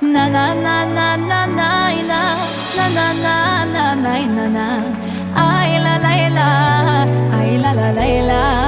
na na na na na na na na na na na na na na. la la la ay la la la la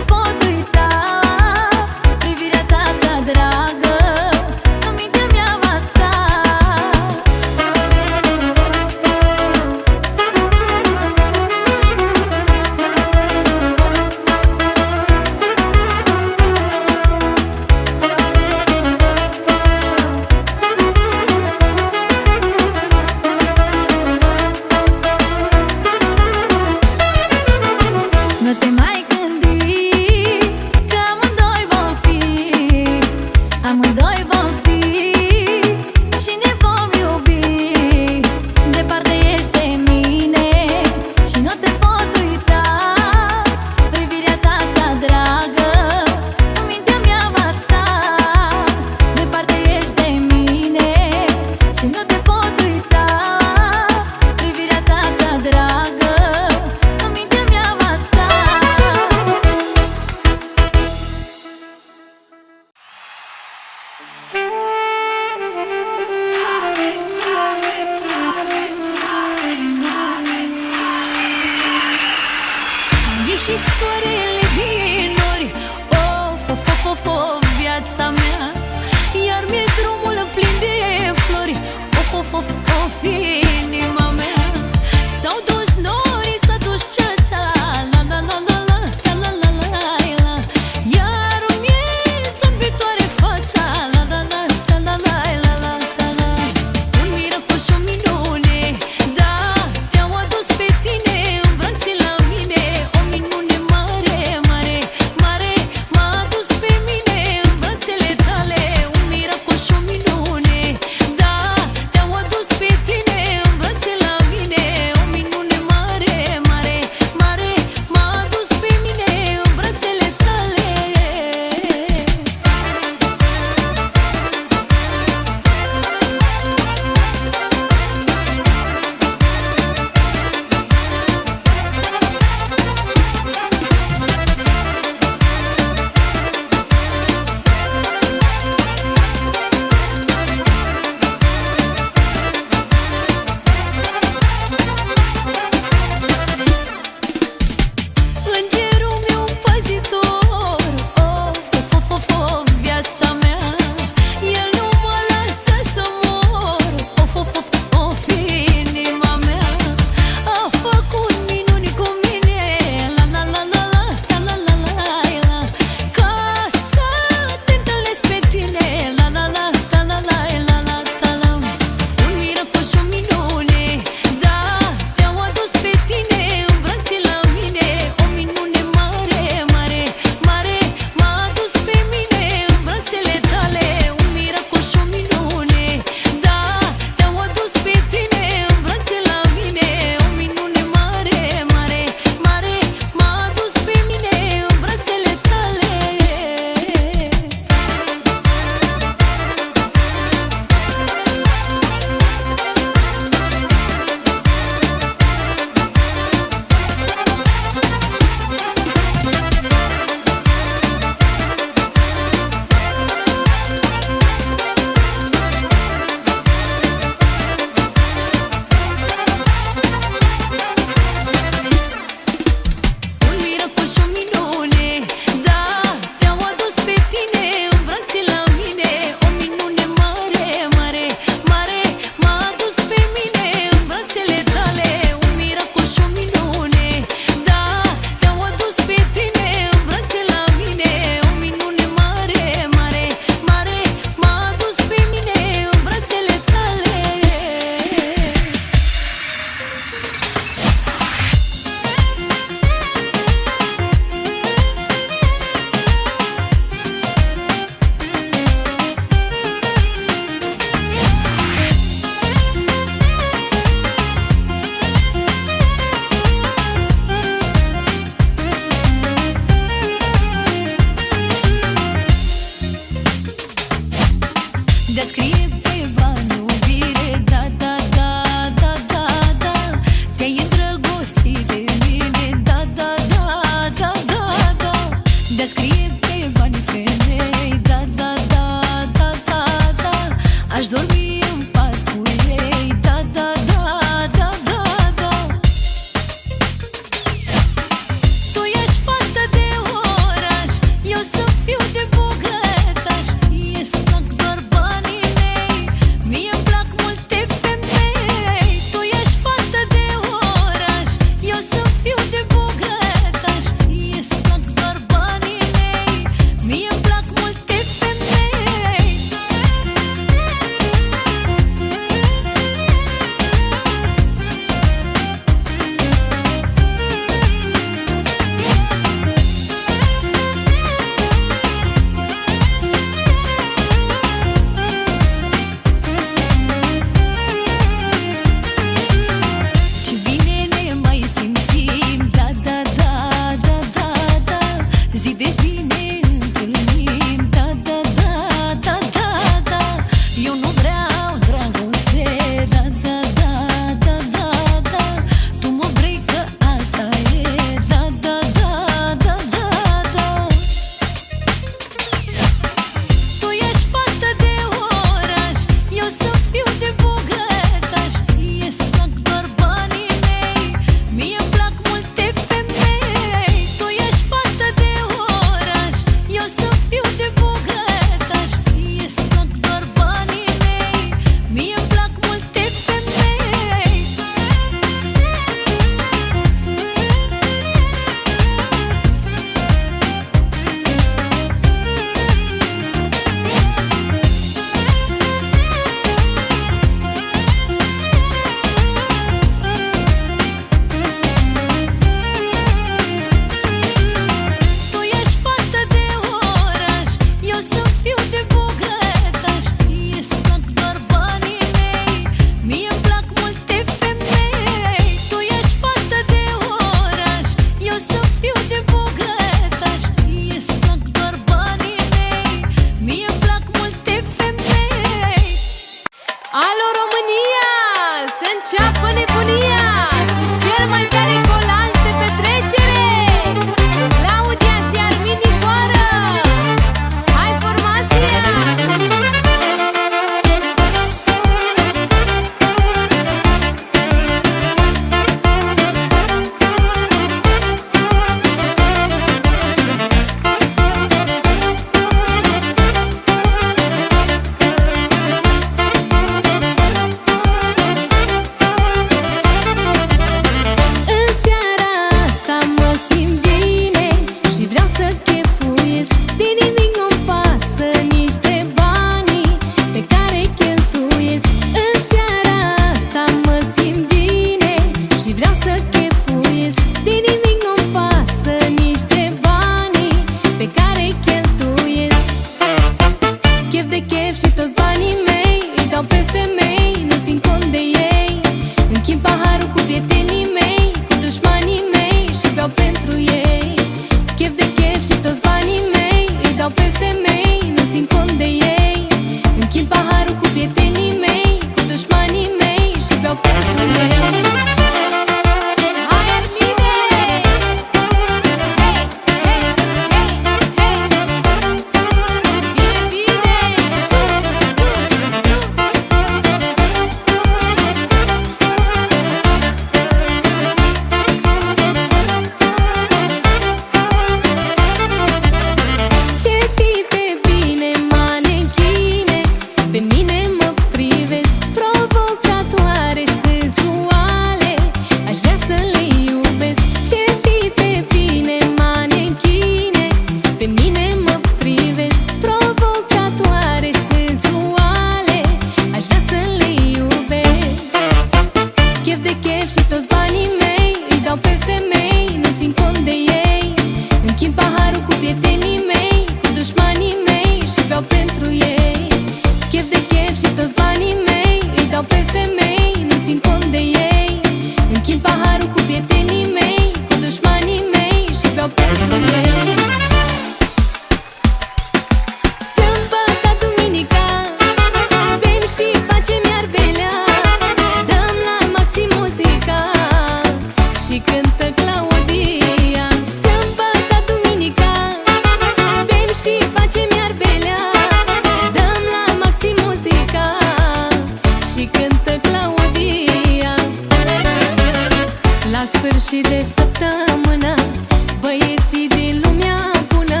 din lumea bună.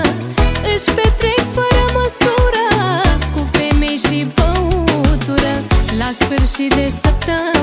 Își petrec fără măsură Cu femei și băutură. La sfârșit de săptămână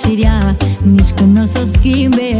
și Nici când nu o să schimbe.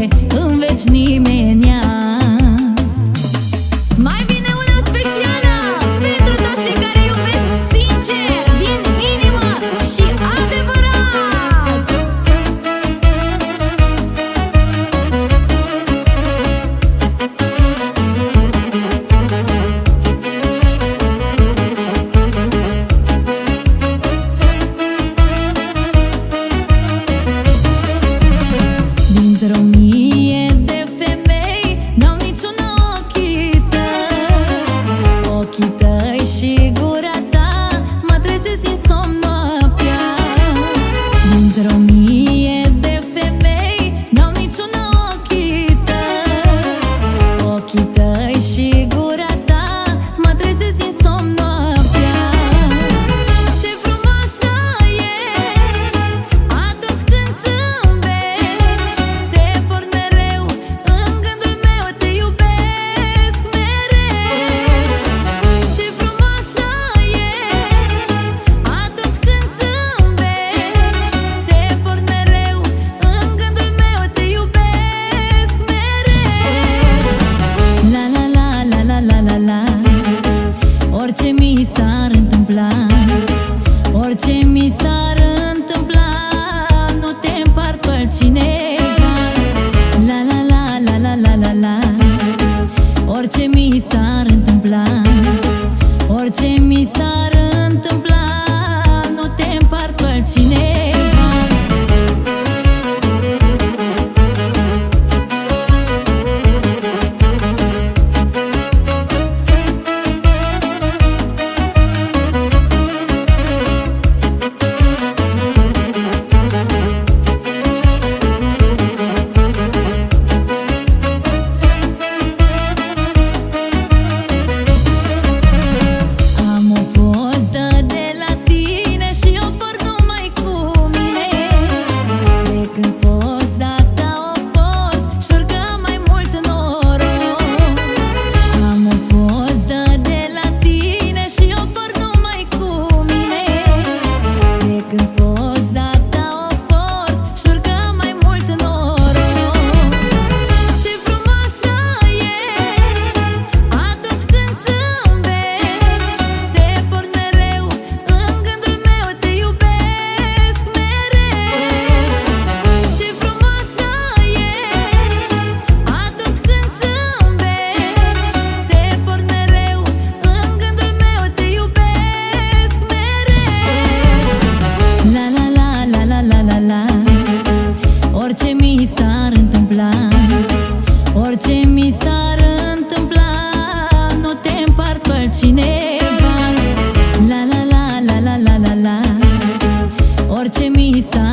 Orice mi s-a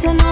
reason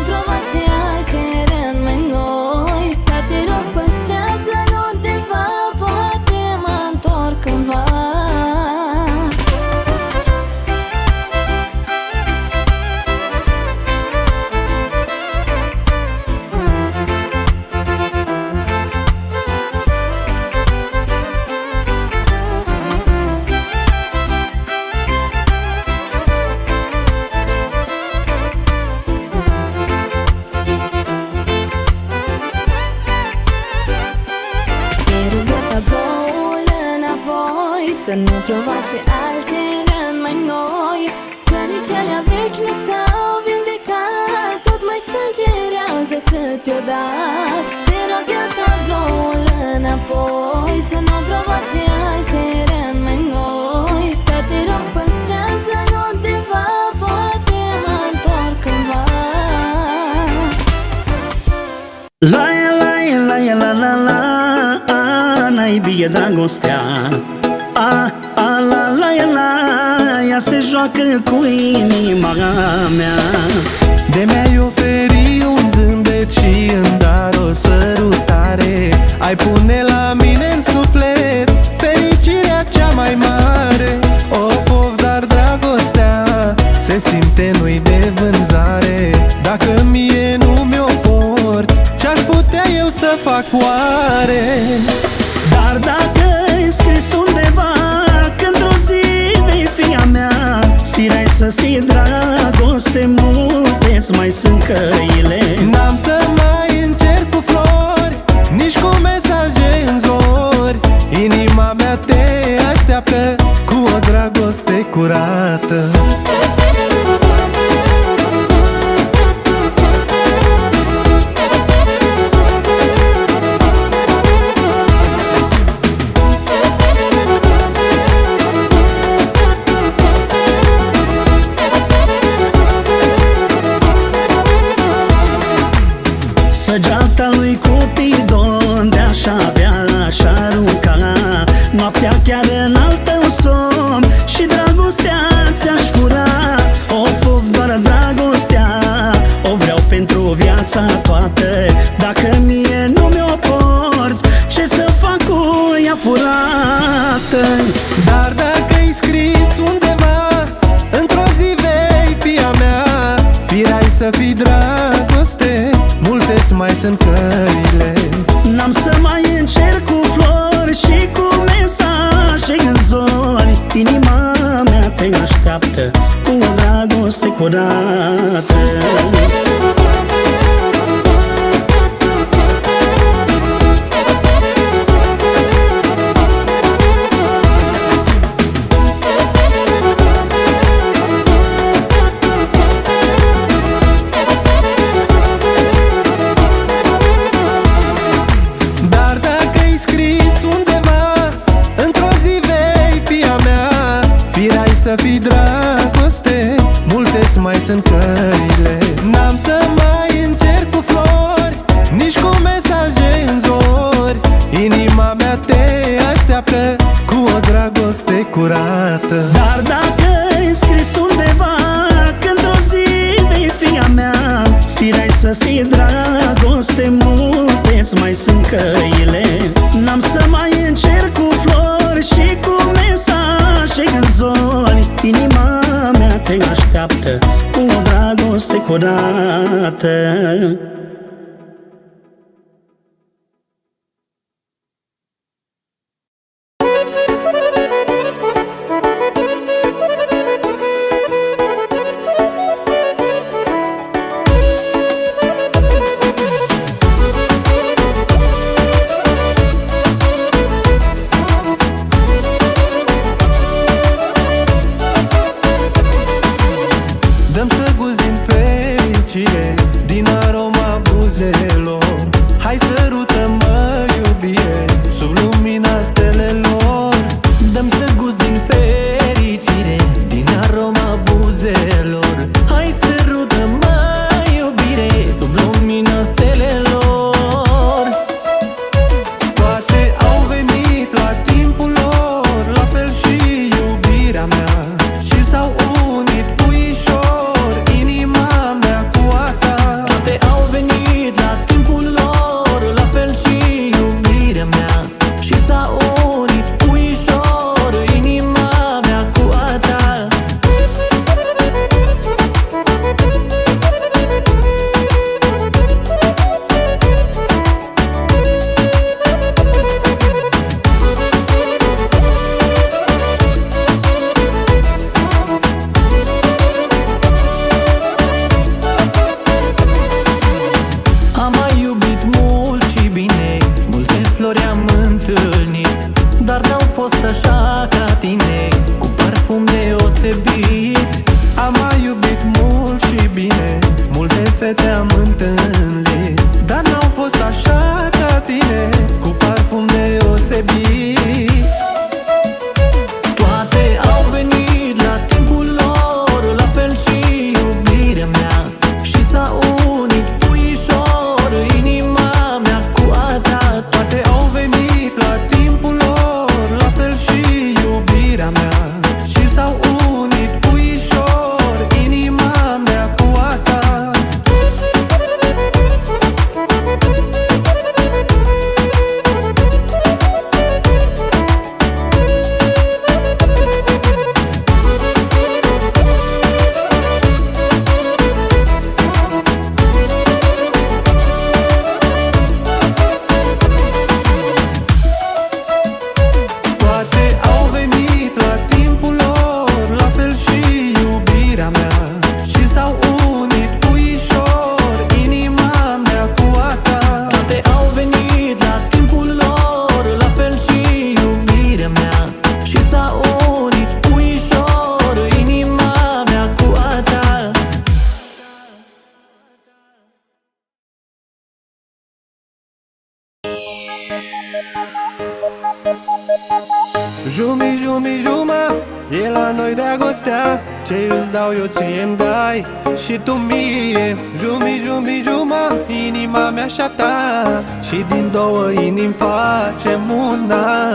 dau, eu ție îmi dai Și tu mie. Jumi, jumi, juma Inima mea și a ta. Și din două inimi facem una.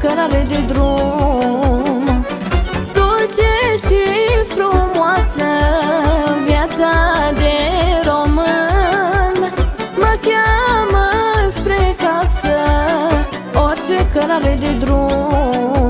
cărare de drum Dulce și frumoasă viața de român. Mă cheamă spre casă orice cărare de drum.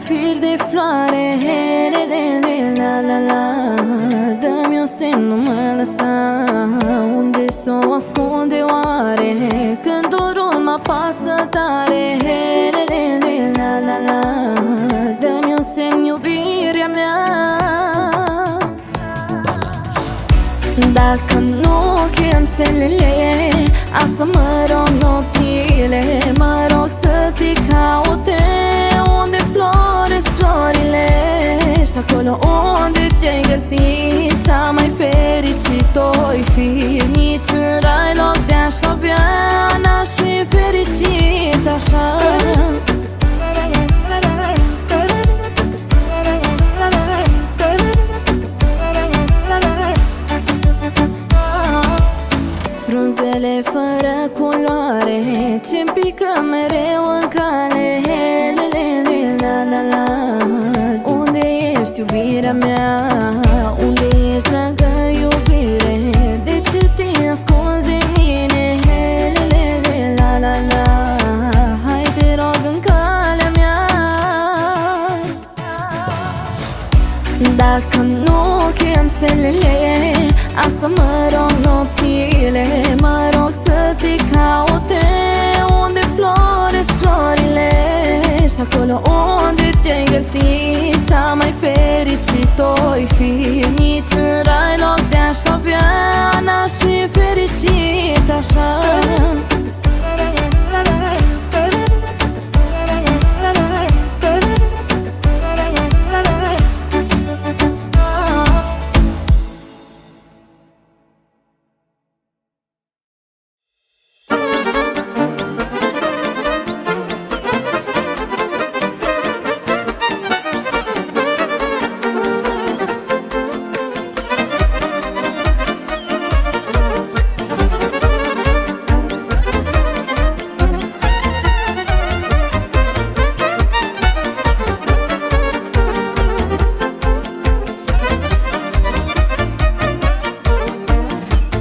feel they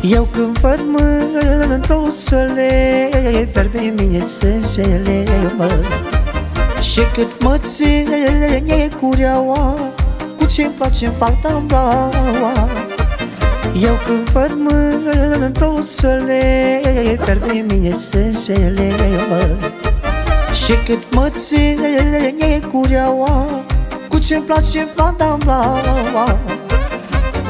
Eu când văd mândruțele Verbe mine sângele, mă. Și cât mă ține cureaua Cu ce-mi place-mi falta blaua Eu când văd mândruțele Verbe mine sângele, mă. Și cât mă ține cureaua Cu ce-mi place fata blaua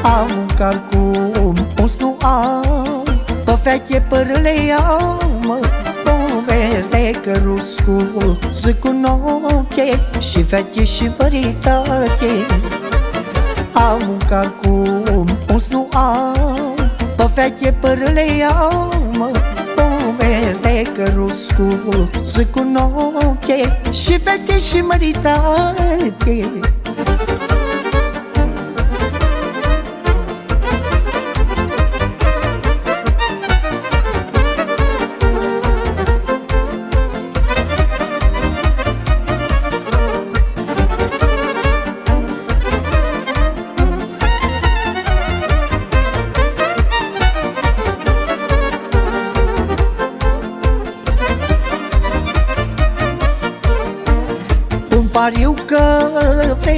Am un calcul nu am Pe veche părâle am Numele căruscu Zic un oche Și veche și măritate Am un calcul nu am Pe veche părâle am Numele căruscu Zic un oche Și veche și măritate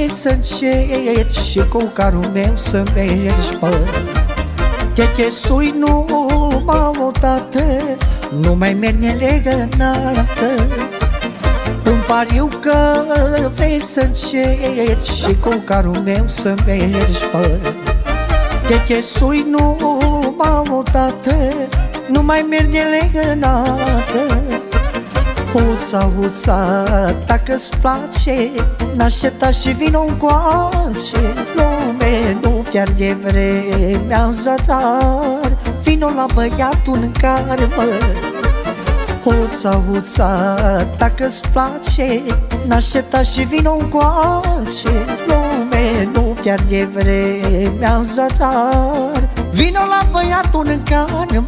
vrei să încet Și cu carul meu să mergi pe Te chesui nu m-am odată Nu mai merge legănată. Îmi pariu că vrei să încet Și cu carul meu să mergi pe Te chesui nu m-am odată Nu mai merge legănată Uța, uța, dacă-ți place N-aștepta și vino încoace Lume, nu chiar de vremea zadar Vino la băiatul în care mă Uța, uța, dacă-ți place N-aștepta și vino încoace Lume, nu chiar de vremea zadar Vino la băiatul în care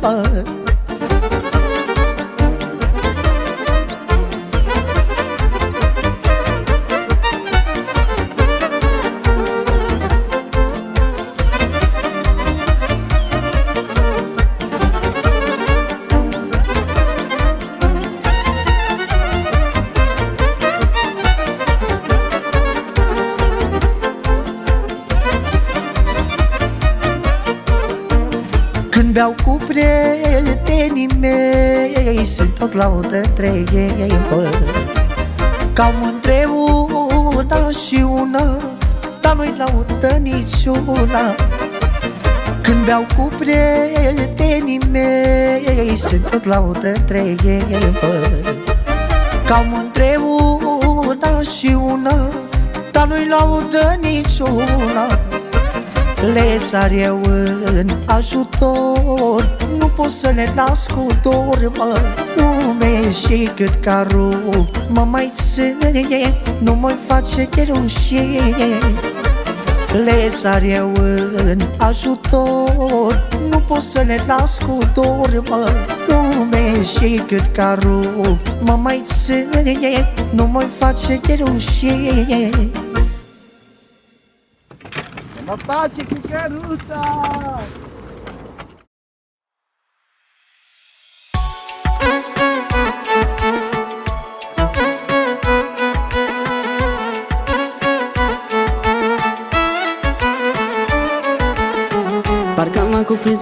beau cu prietenii mei Sunt tot laudă între ei, bă Cam între una și una Dar nu-i laudă niciuna. Când beau cu prietenii mei Sunt tot laudă între ei, bă Cam între una și una Dar nu-i laudă niciuna. Le sar eu în ajutor Nu pot să le las cu dor, mă Lume și cât carul mă mai ține Nu mai face de rușine. Le sar eu în ajutor. Nu pot să le las cu dor, mă Lume și cât carul mă mai ține Nu mai face de rușine. Ma pace cu căruța!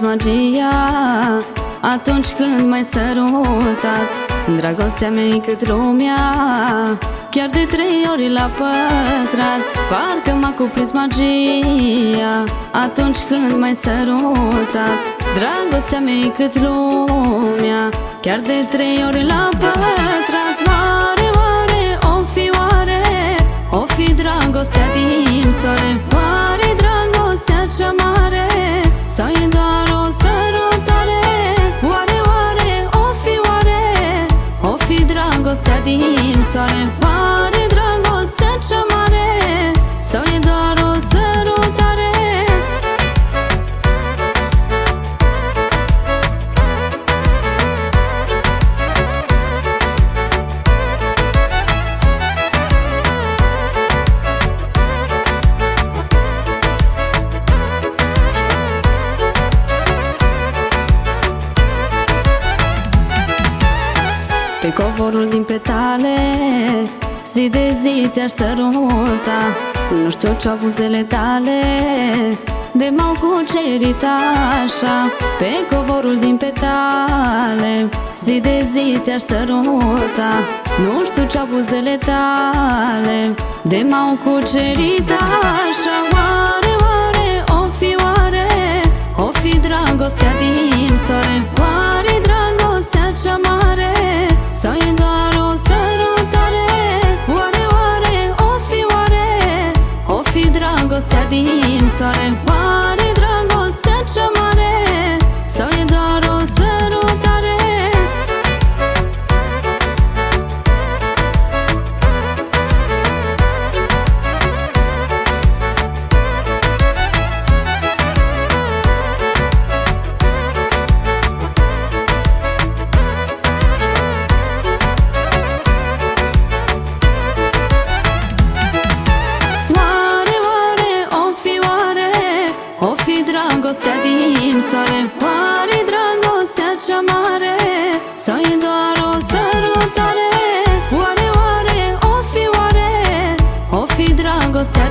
M-a cuprins magia Atunci când m-ai sărutat. Dragostea mea cât lumea Chiar de trei ori la pătrat. Parcă m-a cuprins magia Atunci când m-ai sărutat. Dragostea mea cât lumea Chiar de trei ori la pătrat. Oare, oare, o fi oare O fi dragostea din soare? Oare dragostea cea mare Sau e doar din Sore pare dragoste që mare Sare soare petale Zi de zi te-aș săruta Nu știu ce-au buzele tale. De m-au cucerit așa Pe covorul din petale. Zi de zi te-aș săruta Nu știu ce-au buzele tale. De m-au cucerit așa Oare, oare, o fi oare? O fi dragostea din soare Oare dragostea cea mare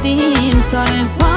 Oare, oare,